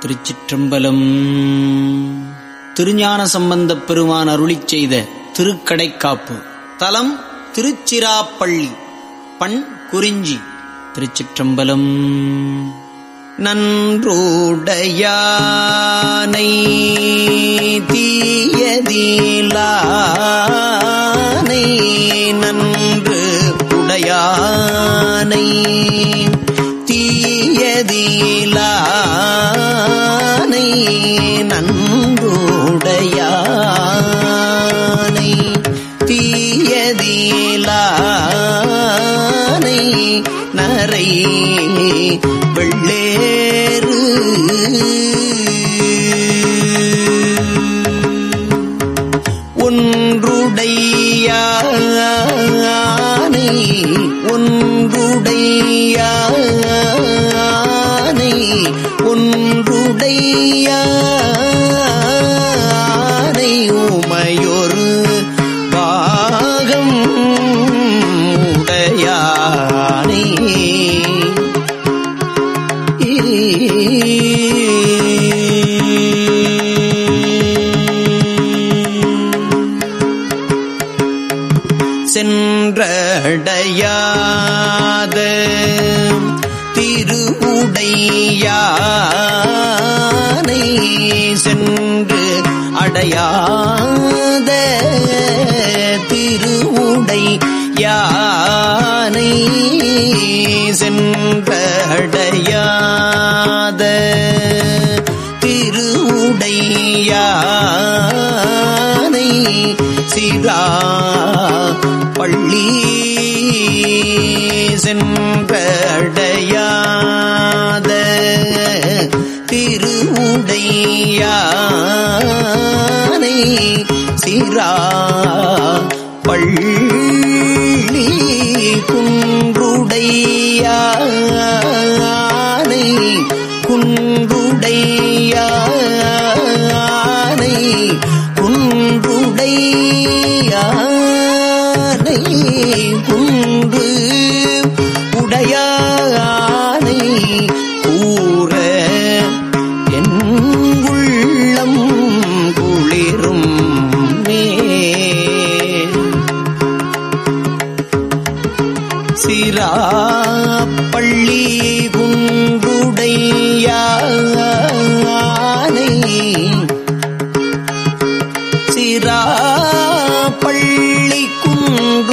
திருச்சிற்றம்பலம். திருஞான சம்பந்தப் பெருமான் அருளிச் செய்த திருக்கடைக்காப்பு. தலம் திருச்சிராப்பள்ளி. பண் குறிஞ்சி. திருச்சிற்றம்பலம். நன்றோடையானை தீயதீலானை நன்று உடையா சென்றடையாத திருவுடையானை சென்று அடையாத. திருவுடை யானை சென்றடையாத திருவுடை யானை பள்ளி சென்றடையாத திருவுடையானை சிரா பள்ளி குன்றுடையா சிராப்பள்ளி குன்றுடையானை சிராப்பள்ளி குன்றுடையானை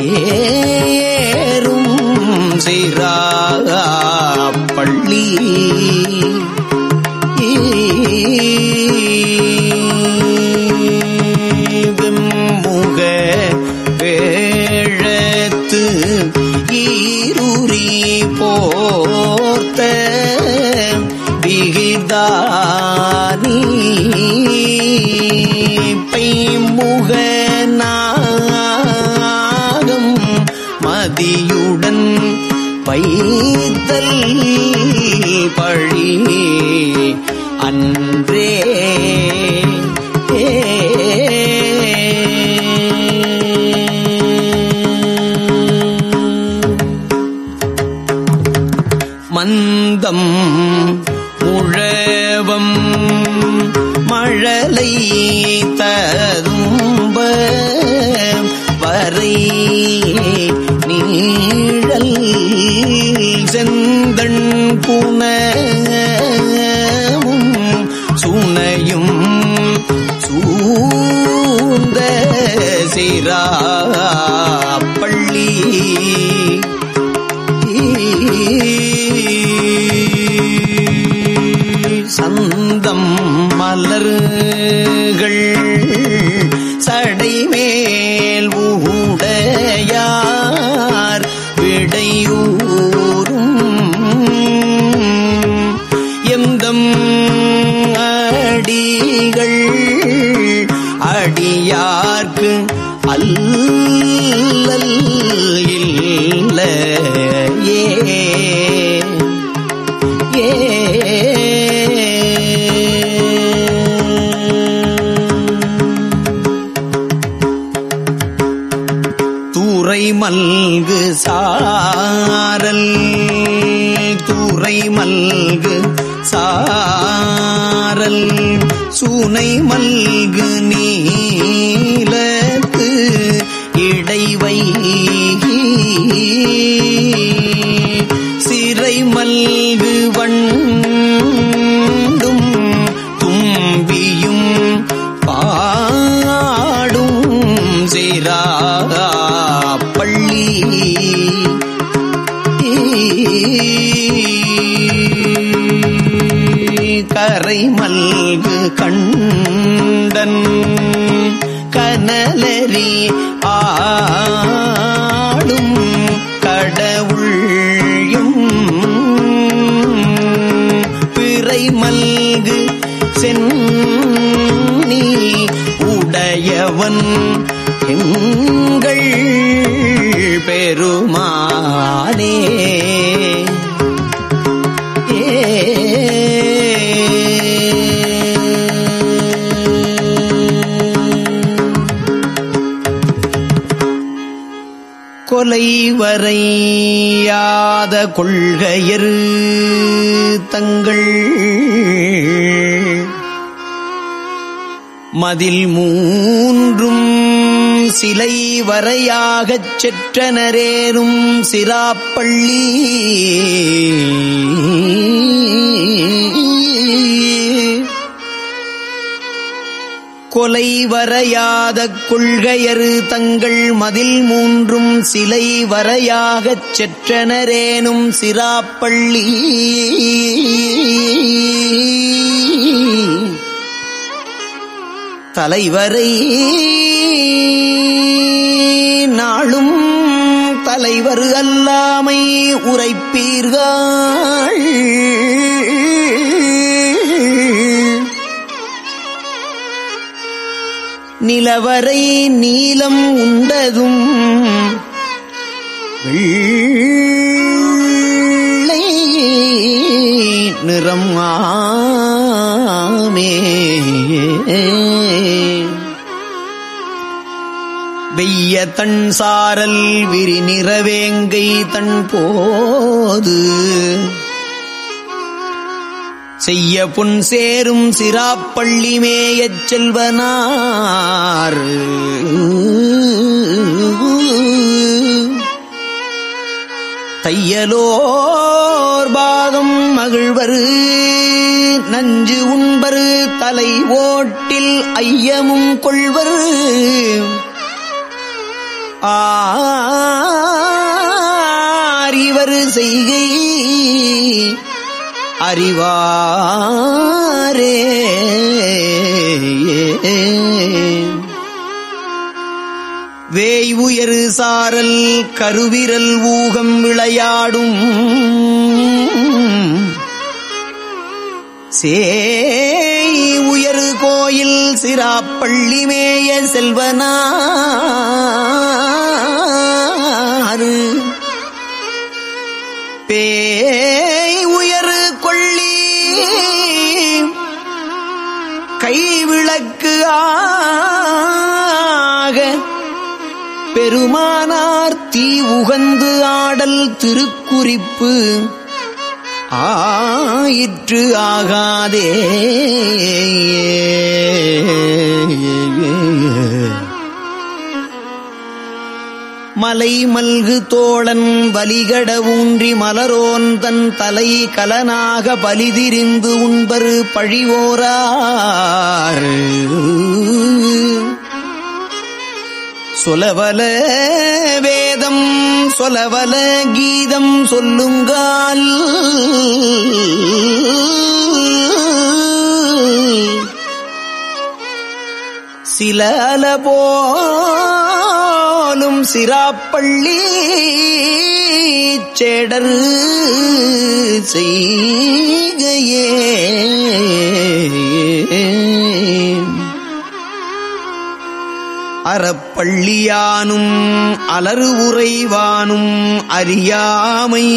ஏறும் சிரா பள்ளி. வெம்முக வேழத்து ஈருரி போர்த்த விகிதானி. பைத்தல் பழி அன்றே செய்கிறா பள்ளி. சந்தம் மலர்கள் சடைமேல் ஊடையார் விடையூரும் எந்தம் அடிகள் அடியார்க்கு அல்லல் இல்ல தூரை மல்கு சாரல் தூரை மல்கு சாரல் சூனை மல்கு நீ கரை மல்கு கண்டன் கனலரி ஆடும் கடவுள்யும் பிறை மல்கு சென்னி உடையவன் எங்கள் பெருமானே. கொலை வரையாத கொள்கையர் தங்கள் மதில் மூன்றும் சிலை வரையாகச் செற்றனரேனும் சிராப்பள்ளி கொலை வரையாத கொள்கையரு தங்கள் மதில் மூன்றும் சிலை வரையாகச் செற்றனரேனும் சிராப்பள்ளி. தலைவரை நாளும் தலைவர் அல்லாமை உரைப்பீர்கள். நிலவரை நீலம் உண்டதும் வெள்ளை நிறம் ஆமே. வெய்ய தன் சாரல் விரி நிறவேங்கை தன் போது செய்ய புன் சேரும் சிராப்பள்ளி மேயச் செல்வனார் தையலோர் பாகம் மகிழ்வரு நஞ்சு உண்பரு தலை ஓட்டில் ஐயமும் கொள்வர் ஆரிவர் செய்கை அறிவாரே. வேய் உயரு சாரல் கருவிரல் ஊகம் விளையாடும். சேய் உயரு கோயில் சிராப்பள்ளி மேய செல்வனாறு. பேய் உயர் கொள்ளி கைவிளக்கு ஆக பெருமானார் தீ உகந்து ஆடல் திருக்குறிப்பு ஆயிற்று ஆகாதே. மலை மல்கு தோழன் வலிகட ஊன்றி மலரோன் தன் தலை கலனாக பலிதிரிந்து உண்பரு பழிவோரார். சொலவல வேதம் சொலவல கீதம் சொல்லுங்கால். சில அல போலும் சிராப்பள்ளி சேடர் செய்கையே. அறப்பள்ளியானும் அலறு உறைவானும் அறியாமை.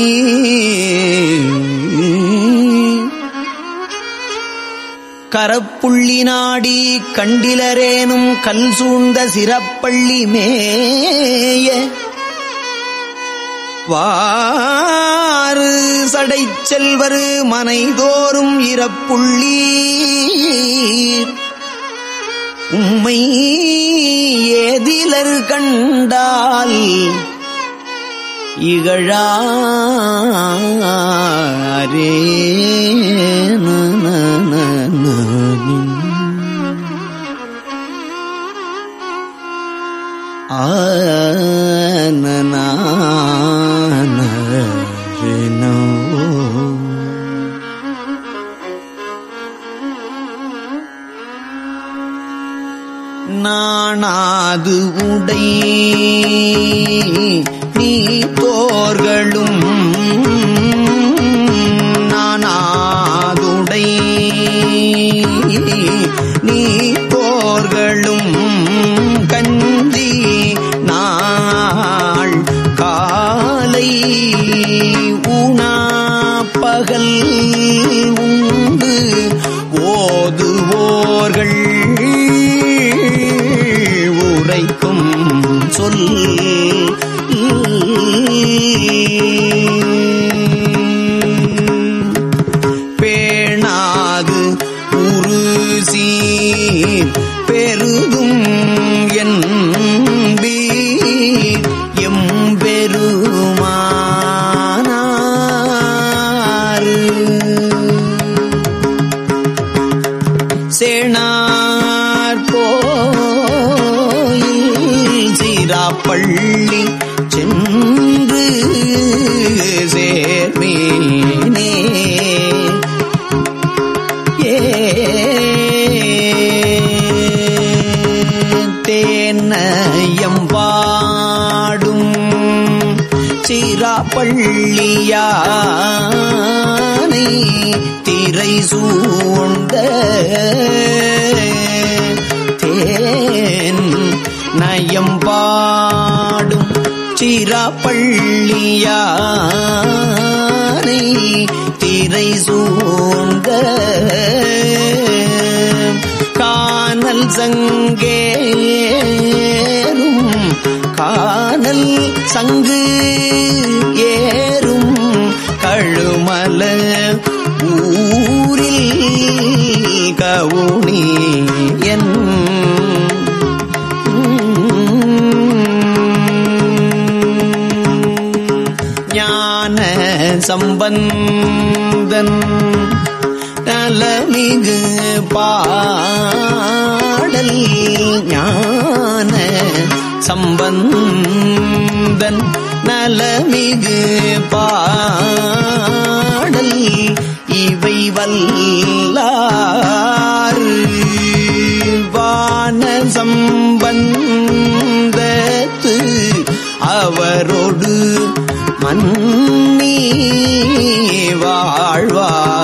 கரப்புள்ளி நாடி கண்டிலரேனும் கல் சூழ்ந்த சிறப்பள்ளி மேய. வாறு சடை செல்வர் மனைதோறும் இறப்புள்ளி உம்மை ஏதிலர் கண்டால் இகழாரே. ஆனோ பெருதும் பள்ளியானை திரை சூழ்ந்த காணல் சங்கேரும் காணல் சங்கு ஏறும் கழுமல ஊரில் கவுனி என் சம்பந்தன் நலமிகு பாடல் ஞான சம்பந்தன் நலமிகு பாடல் இவை வல்லாறு. வான சம்பந்தத்து அவரோடு மன் வாழ்வாரே